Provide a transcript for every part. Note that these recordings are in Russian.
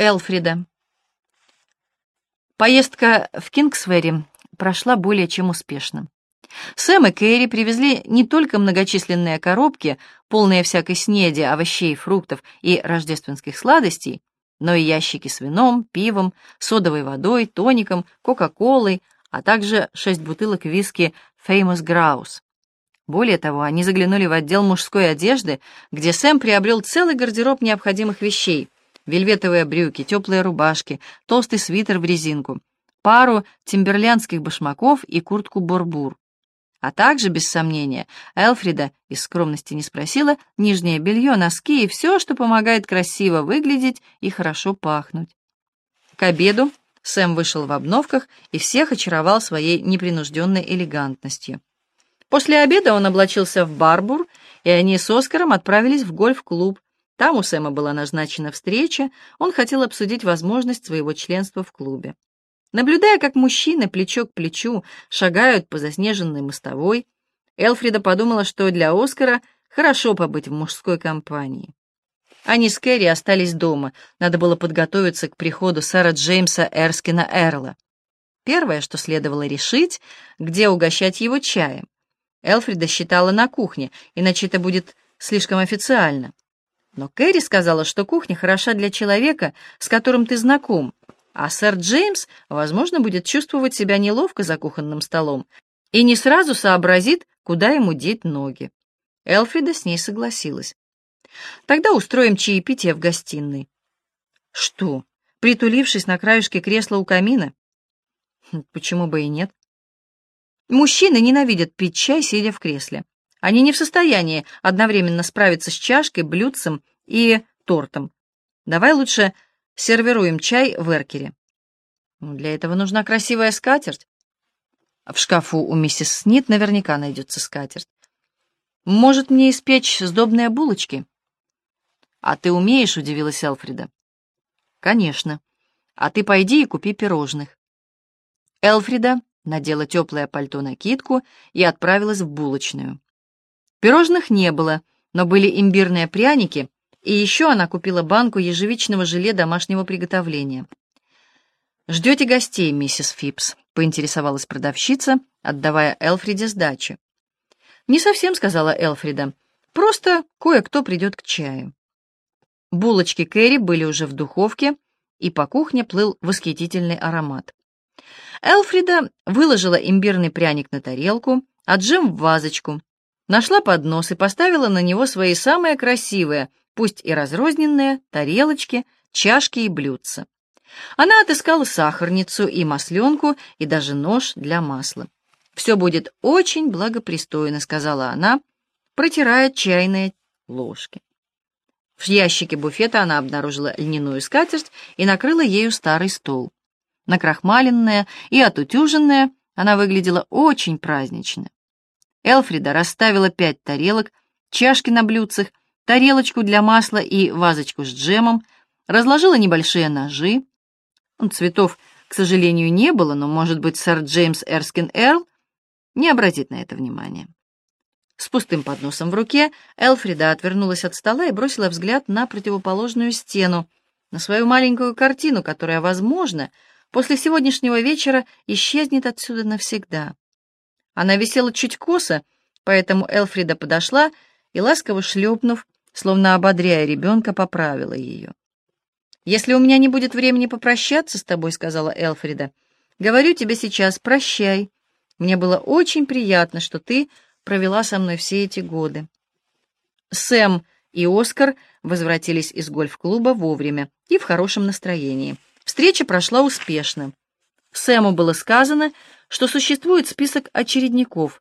Элфрида. Поездка в Кингсвери прошла более чем успешно. Сэм и Кэрри привезли не только многочисленные коробки, полные всякой снеди, овощей, фруктов и рождественских сладостей, но и ящики с вином, пивом, содовой водой, тоником, кока-колой, а также шесть бутылок виски Famous Grouse. Более того, они заглянули в отдел мужской одежды, где Сэм приобрел целый гардероб необходимых вещей — вельветовые брюки, теплые рубашки, толстый свитер в резинку, пару тимберлянских башмаков и куртку борбур. А также, без сомнения, Элфрида из скромности не спросила, нижнее белье, носки и все, что помогает красиво выглядеть и хорошо пахнуть. К обеду Сэм вышел в обновках и всех очаровал своей непринужденной элегантностью. После обеда он облачился в барбур, и они с Оскаром отправились в гольф-клуб, там у Сэма была назначена встреча, он хотел обсудить возможность своего членства в клубе. Наблюдая, как мужчины плечо к плечу шагают по заснеженной мостовой, Элфрида подумала, что для Оскара хорошо побыть в мужской компании. Они с Кэрри остались дома, надо было подготовиться к приходу сэра Джеймса Эрскина Эрла. Первое, что следовало решить, где угощать его чаем. Элфрида считала на кухне, иначе это будет слишком официально. Но Кэрри сказала, что кухня хороша для человека, с которым ты знаком, а сэр Джеймс, возможно, будет чувствовать себя неловко за кухонным столом и не сразу сообразит, куда ему деть ноги. Элфрида с ней согласилась. Тогда устроим чаепитие в гостиной. Что, притулившись на краешке кресла у камина? Хм, почему бы и нет? Мужчины ненавидят пить чай, сидя в кресле. Они не в состоянии одновременно справиться с чашкой, блюдцем и тортом. Давай лучше сервируем чай в эркере. Ну, для этого нужна красивая скатерть. В шкафу у миссис Снит наверняка найдется скатерть. Может, мне испечь сдобные булочки? А ты умеешь, удивилась Элфрида. Конечно. А ты пойди и купи пирожных. Элфрида надела теплое пальто-накидку и отправилась в булочную. Пирожных не было, но были имбирные пряники, и еще она купила банку ежевичного желе домашнего приготовления. «Ждете гостей, миссис Фипс?» — поинтересовалась продавщица, отдавая Элфриде сдачу. «Не совсем», — сказала Элфрида. «Просто кое-кто придет к чаю». Булочки Кэрри были уже в духовке, и по кухне плыл восхитительный аромат. Элфрида выложила имбирный пряник на тарелку, а джем в вазочку, нашла поднос и поставила на него свои самые красивые, пусть и разрозненные, тарелочки, чашки и блюдца. Она отыскала сахарницу и масленку, и даже нож для масла. «Все будет очень благопристойно», — сказала она, протирая чайные ложки. В ящике буфета она обнаружила льняную скатерть и накрыла ею старый стол. Накрахмаленная и отутюженная, она выглядела очень празднично. Элфрида расставила пять тарелок, чашки на блюдцах, тарелочку для масла и вазочку с джемом, разложила небольшие ножи. Цветов, к сожалению, не было, но, может быть, сэр Джеймс Эрскин Эрл не обратит на это внимания. С пустым подносом в руке Элфрида отвернулась от стола и бросила взгляд на противоположную стену, на свою маленькую картину, которая, возможно, после сегодняшнего вечера исчезнет отсюда навсегда. Она висела чуть косо, поэтому Элфрида подошла и, ласково шлепнув, словно ободряя ребенка, поправила ее. «Если у меня не будет времени попрощаться с тобой», — сказала Элфрида, — «говорю тебе сейчас, прощай. Мне было очень приятно, что ты провела со мной все эти годы». Сэм и Оскар возвратились из гольф-клуба вовремя и в хорошем настроении. Встреча прошла успешно. Сэму было сказано, что существует список очередников,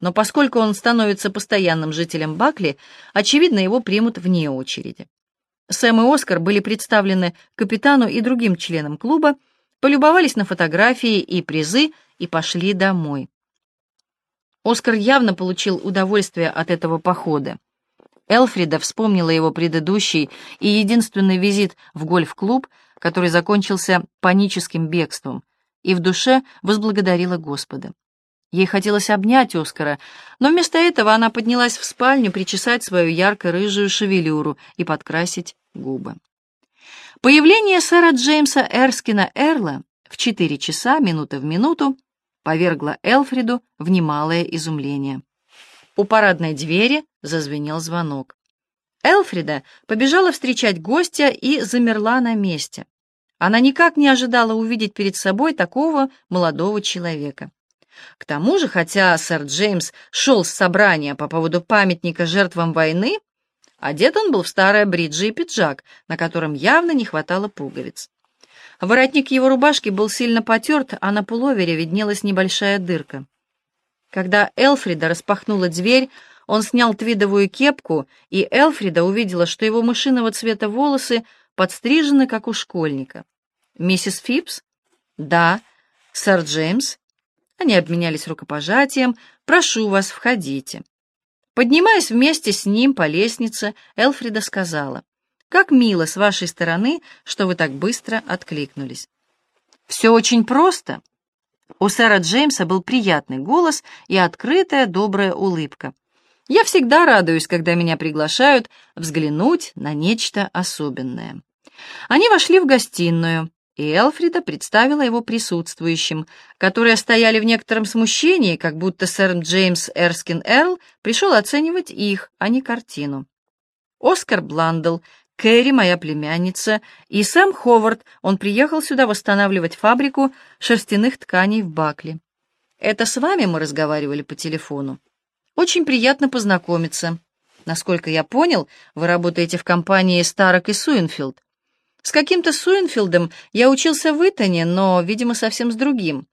но поскольку он становится постоянным жителем Бакли, очевидно, его примут вне очереди. Сэм и Оскар были представлены капитану и другим членам клуба, полюбовались на фотографии и призы и пошли домой. Оскар явно получил удовольствие от этого похода. Элфрида вспомнила его предыдущий и единственный визит в гольф-клуб, который закончился паническим бегством — и в душе возблагодарила Господа. Ей хотелось обнять Оскара, но вместо этого она поднялась в спальню причесать свою ярко-рыжую шевелюру и подкрасить губы. Появление сэра Джеймса Эрскина Эрла в четыре часа, минута в минуту, повергло Элфриду в немалое изумление. У парадной двери зазвенел звонок. Элфрида побежала встречать гостя и замерла на месте. Она никак не ожидала увидеть перед собой такого молодого человека. К тому же, хотя сэр Джеймс шел с собрания по поводу памятника жертвам войны, одет он был в старое бриджи и пиджак, на котором явно не хватало пуговиц. Воротник его рубашки был сильно потерт, а на пуловере виднелась небольшая дырка. Когда Элфрида распахнула дверь, он снял твидовую кепку, и Элфрида увидела, что его мышиного цвета волосы подстрижены, как у школьника. «Миссис Фипс?» «Да». «Сэр Джеймс?» Они обменялись рукопожатием. «Прошу вас, входите». Поднимаясь вместе с ним по лестнице, Элфрида сказала, «Как мило с вашей стороны, что вы так быстро откликнулись». «Все очень просто». У сэра Джеймса был приятный голос и открытая добрая улыбка. Я всегда радуюсь, когда меня приглашают взглянуть на нечто особенное. Они вошли в гостиную, и Элфрида представила его присутствующим, которые стояли в некотором смущении, как будто сэр Джеймс Эрскин Эрл пришел оценивать их, а не картину. Оскар Бландл, Кэрри, моя племянница, и Сэм Ховард, он приехал сюда восстанавливать фабрику шерстяных тканей в Бакли. Это с вами мы разговаривали по телефону. Очень приятно познакомиться. Насколько я понял, вы работаете в компании Старок и Суинфилд. С каким-то Суинфилдом я учился в Итоне, но, видимо, совсем с другим.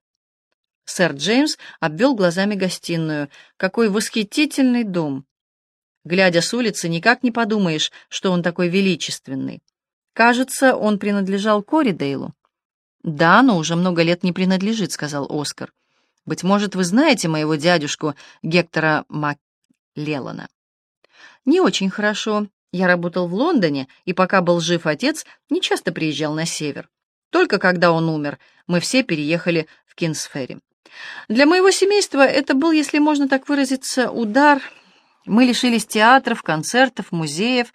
Сэр Джеймс обвел глазами гостиную. Какой восхитительный дом! Глядя с улицы, никак не подумаешь, что он такой величественный. Кажется, он принадлежал Коридейлу. «Да, но уже много лет не принадлежит», — сказал Оскар. Быть может, вы знаете моего дядюшку Гектора Маклеллана? Не очень хорошо. Я работал в Лондоне, и пока был жив отец, не часто приезжал на север. Только когда он умер, мы все переехали в Кинсферри. Для моего семейства это был, если можно так выразиться, удар. Мы лишились театров, концертов, музеев,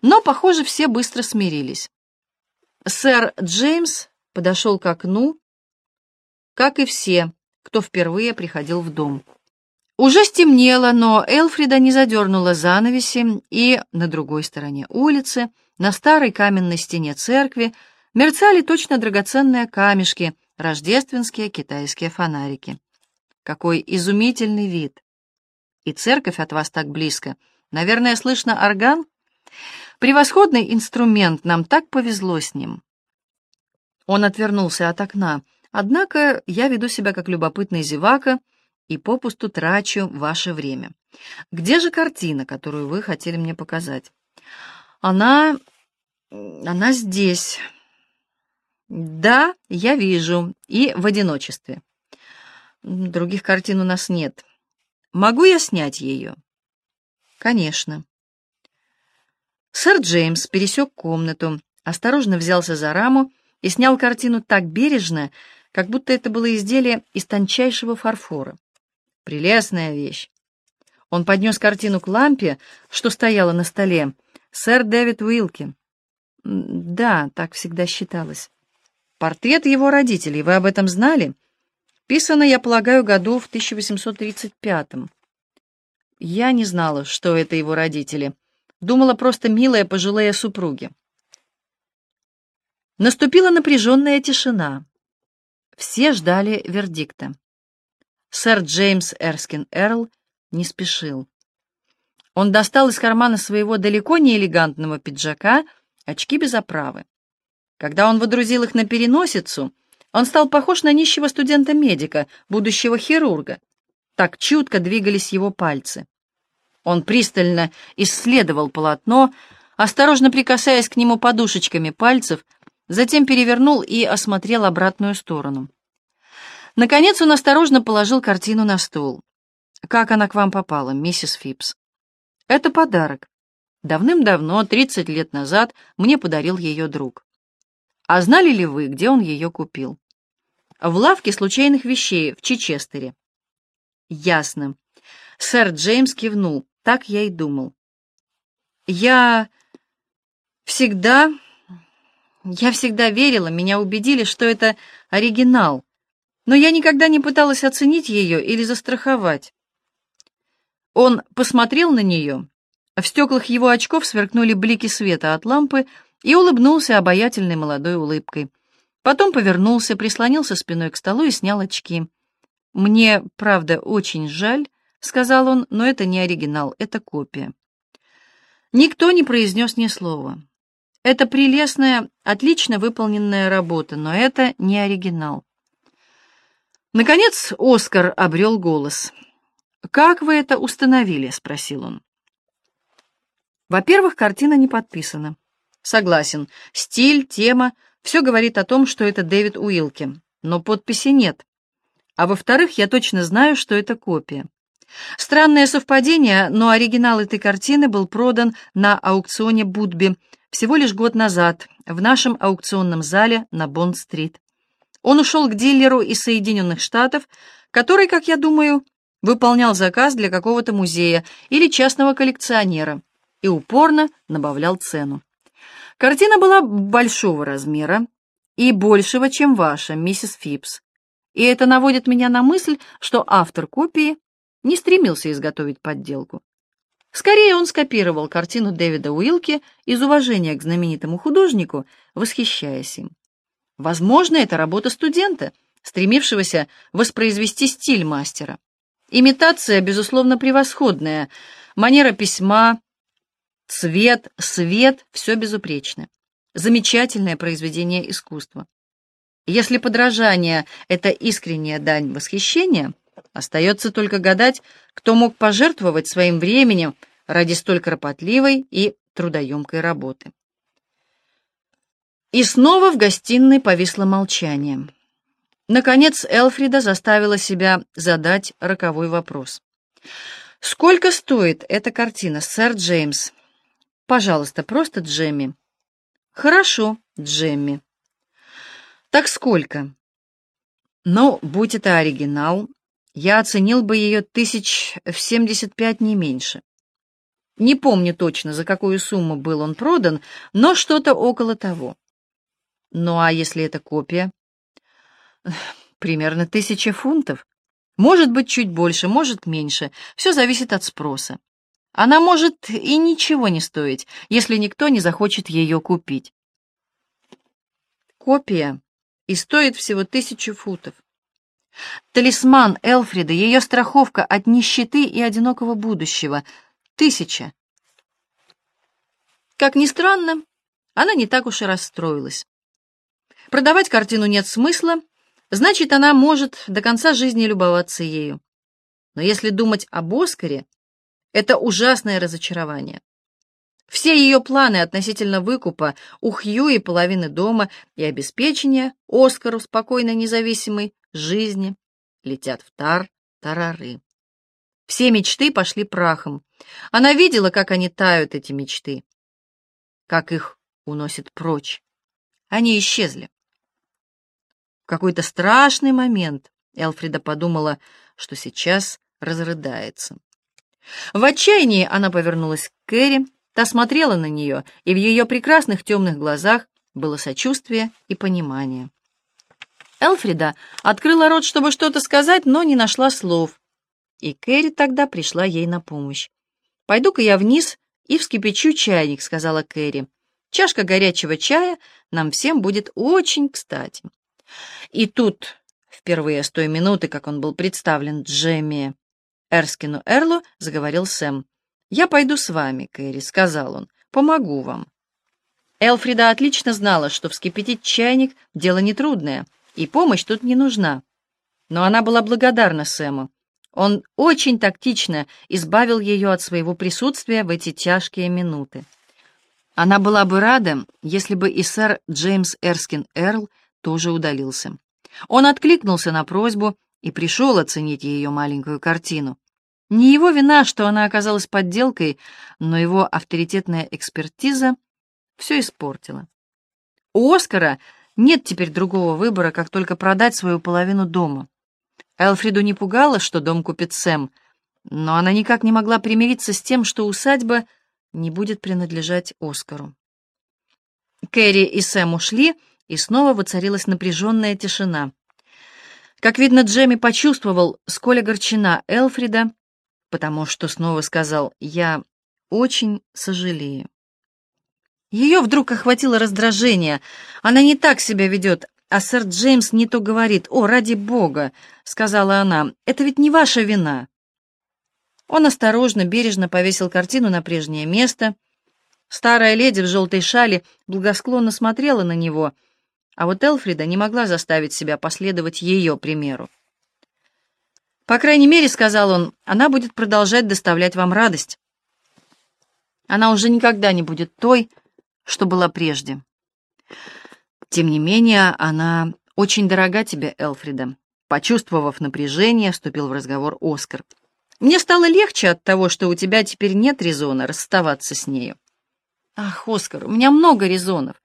но, похоже, все быстро смирились. Сэр Джеймс подошел к окну, как и все, кто впервые приходил в дом. Уже стемнело, но Элфрида не задернула занавеси, и на другой стороне улицы, на старой каменной стене церкви, мерцали точно драгоценные камешки, рождественские китайские фонарики. Какой изумительный вид! И церковь от вас так близко. Наверное, слышно орган? Превосходный инструмент, нам так повезло с ним. Он отвернулся от окна. Однако я веду себя как любопытный зевака и попусту трачу ваше время. Где же картина, которую вы хотели мне показать? Она... она здесь. Да, я вижу. И в одиночестве. Других картин у нас нет. Могу я снять ее? Конечно. Сэр Джеймс пересек комнату, осторожно взялся за раму и снял картину так бережно, как будто это было изделие из тончайшего фарфора. Прелестная вещь. Он поднес картину к лампе, что стояла на столе. Сэр Дэвид Уилки. Да, так всегда считалось. Портрет его родителей, вы об этом знали? Писано, я полагаю, году в 1835-м. Я не знала, что это его родители. Думала, просто милые пожилые супруги. Наступила напряженная тишина. Все ждали вердикта. Сэр Джеймс Эрскин Эрл не спешил. Он достал из кармана своего далеко не элегантного пиджака очки без оправы. Когда он водрузил их на переносицу, он стал похож на нищего студента-медика, будущего хирурга. Так чутко двигались его пальцы. Он пристально исследовал полотно, осторожно прикасаясь к нему подушечками пальцев, затем перевернул и осмотрел обратную сторону. Наконец он осторожно положил картину на стол. «Как она к вам попала, миссис Фипс?» «Это подарок. Давным-давно, 30 лет назад, мне подарил ее друг. А знали ли вы, где он ее купил?» «В лавке случайных вещей в Чичестере». «Ясно». Сэр Джеймс кивнул. «Так я и думал». «Я всегда Я всегда верила, меня убедили, что это оригинал, но я никогда не пыталась оценить ее или застраховать. Он посмотрел на нее, в стеклах его очков сверкнули блики света от лампы и улыбнулся обаятельной молодой улыбкой. Потом повернулся, прислонился спиной к столу и снял очки. «Мне, правда, очень жаль», — сказал он, — «но это не оригинал, это копия». Никто не произнес ни слова. Это прелестная, отлично выполненная работа, но это не оригинал. Наконец Оскар обрел голос. «Как вы это установили?» — спросил он. Во-первых, картина не подписана. Согласен, стиль, тема — все говорит о том, что это Дэвид Уилки, но подписи нет. А во-вторых, я точно знаю, что это копия. Странное совпадение, но оригинал этой картины был продан на аукционе Будби всего лишь год назад в нашем аукционном зале на Бонд-стрит. Он ушел к дилеру из Соединенных Штатов, который, как я думаю, выполнял заказ для какого-то музея или частного коллекционера и упорно набавлял цену. Картина была большого размера и большего, чем ваша, миссис Фипс. И это наводит меня на мысль, что автор копии не стремился изготовить подделку. Скорее, он скопировал картину Дэвида Уилки из уважения к знаменитому художнику, восхищаясь им. Возможно, это работа студента, стремившегося воспроизвести стиль мастера. Имитация, безусловно, превосходная. Манера письма, цвет, свет — все безупречно. Замечательное произведение искусства. Если подражание — это искренняя дань восхищения — Остается только гадать, кто мог пожертвовать своим временем ради столь кропотливой и трудоемкой работы. И снова в гостиной повисло молчание. Наконец Элфрида заставила себя задать роковой вопрос. «Сколько стоит эта картина, сэр Джеймс?» «Пожалуйста, просто Джемми». «Хорошо, Джемми». «Так сколько?» «Ну, будь это оригинал, я оценил бы ее тысяч в семьдесят пять, не меньше. Не помню точно, за какую сумму был он продан, но что-то около того. Ну а если это копия? Примерно тысяча фунтов. Может быть, чуть больше, может, меньше. Все зависит от спроса. Она может и ничего не стоить, если никто не захочет ее купить. Копия и стоит всего тысячу футов. Талисман Элфрида, ее страховка от нищеты и одинокого будущего. Тысяча. Как ни странно, она не так уж и расстроилась. Продавать картину нет смысла, значит, она может до конца жизни любоваться ею. Но если думать об Оскаре, это ужасное разочарование. Все ее планы относительно выкупа у Хьюи половины дома и обеспечения Оскару спокойной независимой жизни летят в тар тарары. Все мечты пошли прахом. Она видела, как они тают, эти мечты, как их уносит прочь. Они исчезли. В какой-то страшный момент Элфрида подумала, что сейчас разрыдается. В отчаянии она повернулась к Кэрри, та смотрела на нее, и в ее прекрасных темных глазах было сочувствие и понимание. Элфрида открыла рот, чтобы что-то сказать, но не нашла слов. И Кэрри тогда пришла ей на помощь. «Пойду-ка я вниз и вскипячу чайник», — сказала Кэрри. «Чашка горячего чая нам всем будет очень кстати». И тут, впервые с той минуты, как он был представлен Джемми Эрскину Эрлу, заговорил Сэм. «Я пойду с вами, Кэрри», — сказал он. «Помогу вам». Элфрида отлично знала, что вскипятить чайник — дело нетрудное — и помощь тут не нужна. Но она была благодарна Сэму. Он очень тактично избавил ее от своего присутствия в эти тяжкие минуты. Она была бы рада, если бы и сэр Джеймс Эрскин Эрл тоже удалился. Он откликнулся на просьбу и пришел оценить ее маленькую картину. Не его вина, что она оказалась подделкой, но его авторитетная экспертиза все испортила. У Оскара нет теперь другого выбора, как только продать свою половину дома. Элфриду не пугало, что дом купит Сэм, но она никак не могла примириться с тем, что усадьба не будет принадлежать Оскару. Кэрри и Сэм ушли, и снова воцарилась напряженная тишина. Как видно, Джемми почувствовал, сколь огорчена Элфрида, потому что снова сказал «Я очень сожалею». Ее вдруг охватило раздражение. Она не так себя ведет, а сэр Джеймс не то говорит. «О, ради бога!» — сказала она. «Это ведь не ваша вина». Он осторожно, бережно повесил картину на прежнее место. Старая леди в желтой шале благосклонно смотрела на него — а вот Элфрида не могла заставить себя последовать ее примеру. «По крайней мере, — сказал он, — она будет продолжать доставлять вам радость. Она уже никогда не будет той, что была прежде. Тем не менее, она очень дорога тебе, Элфрида». Почувствовав напряжение, вступил в разговор Оскар. «Мне стало легче от того, что у тебя теперь нет резона расставаться с нею». «Ах, Оскар, у меня много резонов.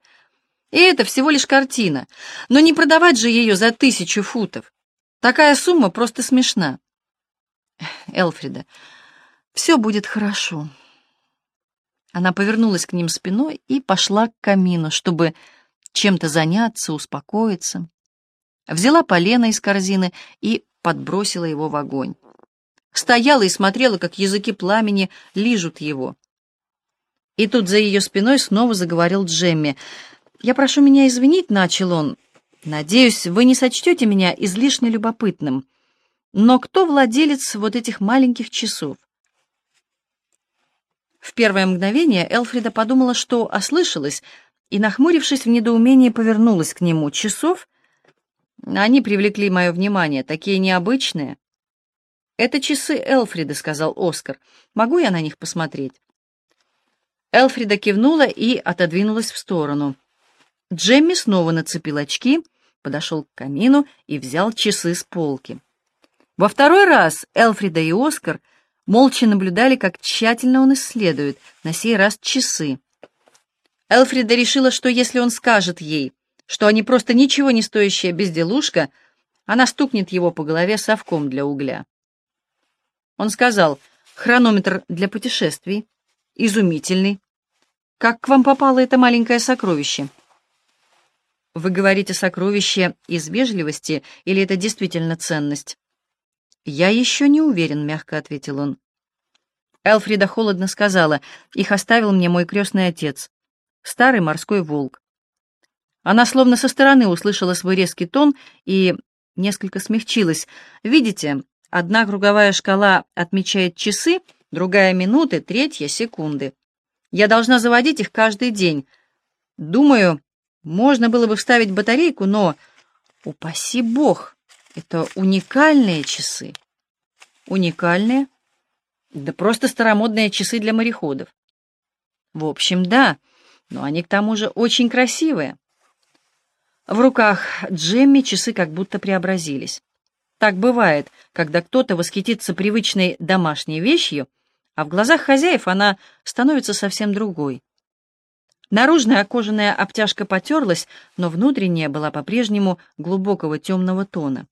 И это всего лишь картина. Но не продавать же ее за тысячу футов. Такая сумма просто смешна. Элфрида, все будет хорошо. Она повернулась к ним спиной и пошла к камину, чтобы чем-то заняться, успокоиться. Взяла полено из корзины и подбросила его в огонь. Стояла и смотрела, как языки пламени лижут его. И тут за ее спиной снова заговорил Джемми — «Я прошу меня извинить», — начал он. «Надеюсь, вы не сочтете меня излишне любопытным. Но кто владелец вот этих маленьких часов?» В первое мгновение Элфрида подумала, что ослышалась, и, нахмурившись в недоумении, повернулась к нему. «Часов?» «Они привлекли мое внимание, такие необычные». «Это часы Элфрида», — сказал Оскар. «Могу я на них посмотреть?» Элфрида кивнула и отодвинулась в сторону. Джемми снова нацепил очки, подошел к камину и взял часы с полки. Во второй раз Элфрида и Оскар молча наблюдали, как тщательно он исследует, на сей раз часы. Элфрида решила, что если он скажет ей, что они просто ничего не стоящая безделушка, она стукнет его по голове совком для угля. Он сказал, хронометр для путешествий, изумительный. Как к вам попало это маленькое сокровище? Вы говорите сокровище из вежливости, или это действительно ценность? Я еще не уверен, мягко ответил он. Элфрида холодно сказала, их оставил мне мой крестный отец, старый морской волк. Она словно со стороны услышала свой резкий тон и несколько смягчилась. Видите, одна круговая шкала отмечает часы, другая — минуты, третья — секунды. Я должна заводить их каждый день. Думаю, можно было бы вставить батарейку, но, упаси бог, это уникальные часы. Уникальные? Да просто старомодные часы для мореходов. В общем, да, но они к тому же очень красивые. В руках Джемми часы как будто преобразились. Так бывает, когда кто-то восхитится привычной домашней вещью, а в глазах хозяев она становится совсем другой. Наружная кожаная обтяжка потерлась, но внутренняя была по-прежнему глубокого темного тона.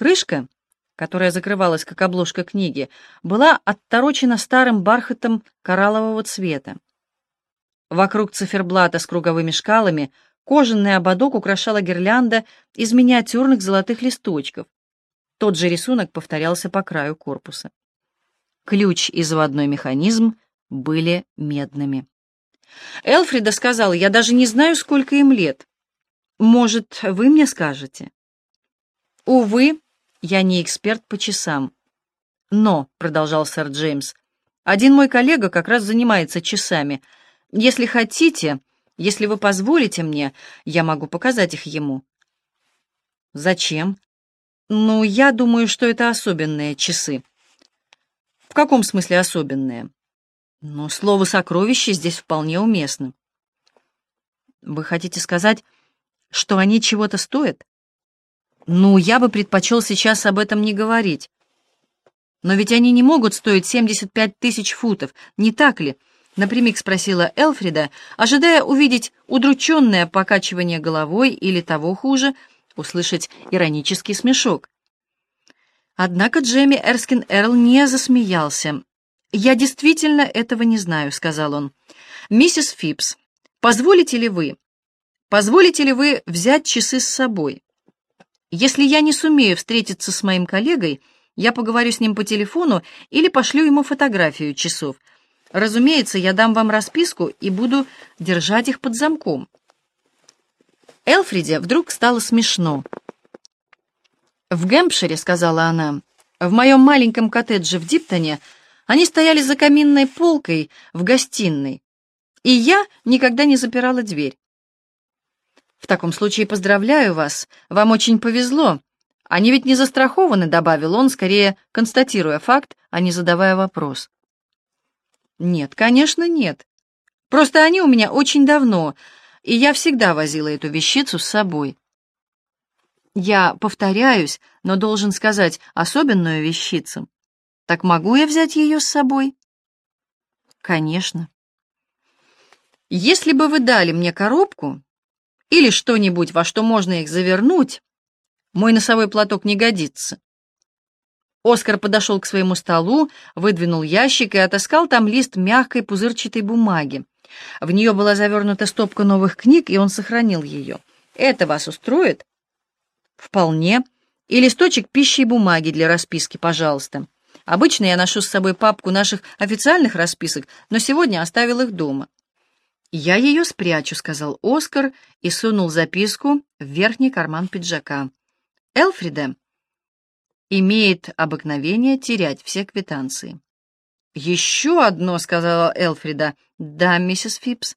Крышка, которая закрывалась как обложка книги, была отторочена старым бархатом кораллового цвета. Вокруг циферблата с круговыми шкалами кожаный ободок украшала гирлянда из миниатюрных золотых листочков. Тот же рисунок повторялся по краю корпуса. Ключ и заводной механизм были медными. Элфрида сказала, я даже не знаю, сколько им лет. Может, вы мне скажете? Увы, я не эксперт по часам. Но, — продолжал сэр Джеймс, — один мой коллега как раз занимается часами. Если хотите, если вы позволите мне, я могу показать их ему. Зачем? Ну, я думаю, что это особенные часы. В каком смысле особенные? Но слово «сокровище» здесь вполне уместно. Вы хотите сказать, что они чего-то стоят? Ну, я бы предпочел сейчас об этом не говорить. Но ведь они не могут стоить 75 тысяч футов, не так ли? Напрямик спросила Элфрида, ожидая увидеть удрученное покачивание головой или того хуже, услышать иронический смешок. Однако Джемми Эрскин Эрл не засмеялся, «Я действительно этого не знаю», — сказал он. «Миссис Фипс, Позволите ли вы? Позволите ли вы взять часы с собой? Если я не сумею встретиться с моим коллегой, я поговорю с ним по телефону или пошлю ему фотографию часов. Разумеется, я дам вам расписку и буду держать их под замком. Элфриде вдруг стало смешно. «В Гэмпшире», — сказала она, — «в моем маленьком коттедже в Диптоне они стояли за каминной полкой в гостиной, и я никогда не запирала дверь. В таком случае поздравляю вас, вам очень повезло. Они ведь не застрахованы, добавил он, скорее констатируя факт, а не задавая вопрос. Нет, конечно, нет. Просто они у меня очень давно, и я всегда возила эту вещицу с собой. Я повторяюсь, но должен сказать особенную вещицу. Так могу я взять ее с собой? Конечно. Если бы вы дали мне коробку или что-нибудь, во что можно их завернуть, мой носовой платок не годится. Оскар подошел к своему столу, выдвинул ящик и отыскал там лист мягкой пузырчатой бумаги. В нее была завернута стопка новых книг, и он сохранил ее. «Это вас устроит?» «Вполне. И листочек пищи и бумаги для расписки, пожалуйста. Обычно я ношу с собой папку наших официальных расписок, но сегодня оставил их дома. «Я ее спрячу», — сказал Оскар и сунул записку в верхний карман пиджака. «Элфрида имеет обыкновение терять все квитанции». «Еще одно», — сказала Элфрида. «Да, миссис Фипс.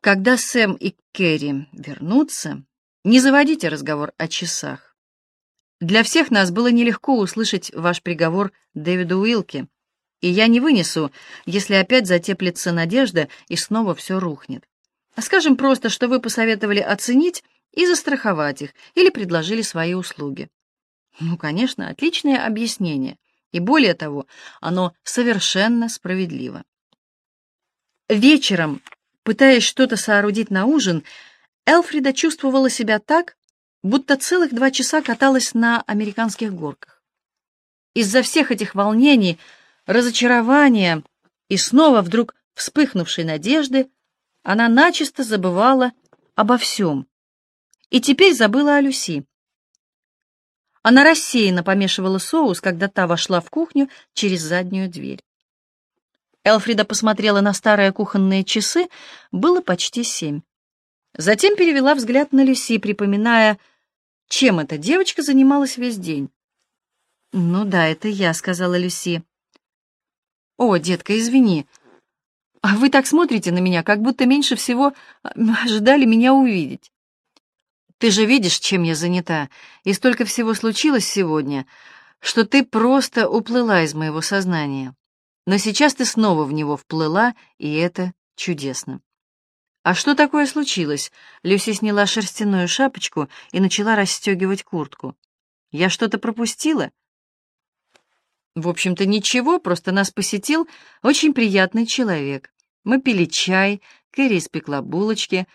Когда Сэм и Керри вернутся, не заводите разговор о часах. Для всех нас было нелегко услышать ваш приговор Дэвиду Уилке и я не вынесу, если опять затеплится надежда и снова все рухнет. А скажем просто, что вы посоветовали оценить и застраховать их, или предложили свои услуги. Ну, конечно, отличное объяснение, и более того, оно совершенно справедливо. Вечером, пытаясь что-то соорудить на ужин, Элфрида чувствовала себя так, будто целых два часа каталась на американских горках. Из-за всех этих волнений разочарования и снова вдруг вспыхнувшей надежды, она начисто забывала обо всем. И теперь забыла о Люси. Она рассеянно помешивала соус, когда та вошла в кухню через заднюю дверь. Элфрида посмотрела на старые кухонные часы, было почти семь. Затем перевела взгляд на Люси, припоминая, чем эта девочка занималась весь день. «Ну да, это я», — сказала Люси. «О, детка, извини. А вы так смотрите на меня, как будто меньше всего ожидали меня увидеть. Ты же видишь, чем я занята, и столько всего случилось сегодня, что ты просто уплыла из моего сознания. Но сейчас ты снова в него вплыла, и это чудесно». «А что такое случилось?» Люси сняла шерстяную шапочку и начала расстегивать куртку. «Я что-то пропустила?» В общем-то, ничего, просто нас посетил очень приятный человек. Мы пили чай, Кэрри испекла булочки.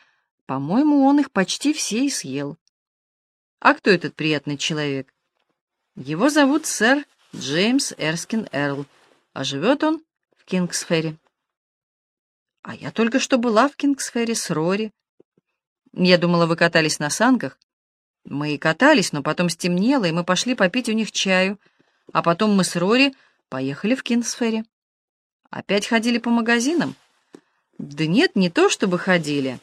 По-моему, он их почти все и съел. А кто этот приятный человек? Его зовут сэр Джеймс Эрскин Эрл, а живет он в Кингсфере. А я только что была в Кингсфере с Рори. Я думала, вы катались на санках. Мы и катались, но потом стемнело, и мы пошли попить у них чаю — а потом мы с Рори поехали в Кинсфере. Опять ходили по магазинам? Да нет, не то чтобы ходили.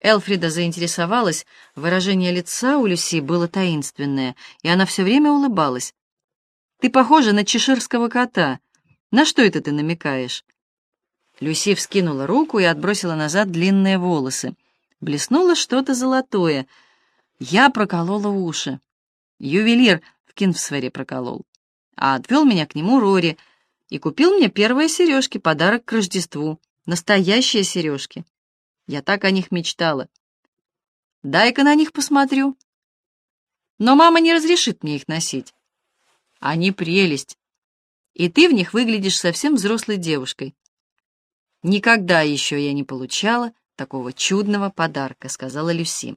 Элфрида заинтересовалась, выражение лица у Люси было таинственное, и она все время улыбалась. «Ты похожа на чеширского кота. На что это ты намекаешь?» Люси вскинула руку и отбросила назад длинные волосы. Блеснуло что-то золотое. Я проколола уши. Ювелир в Кингсфере проколол. А отвел меня к нему Рори и купил мне первые сережки, подарок к Рождеству. Настоящие сережки. Я так о них мечтала. Дай-ка на них посмотрю. Но мама не разрешит мне их носить. Они прелесть. И ты в них выглядишь совсем взрослой девушкой. Никогда еще я не получала такого чудного подарка, сказала Люси.